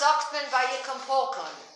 sagt man bei Pokern?